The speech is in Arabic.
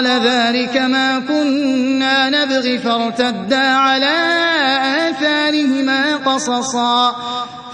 قال ذلك ما كنا نبغي فارتدا على آثارهما قصصا.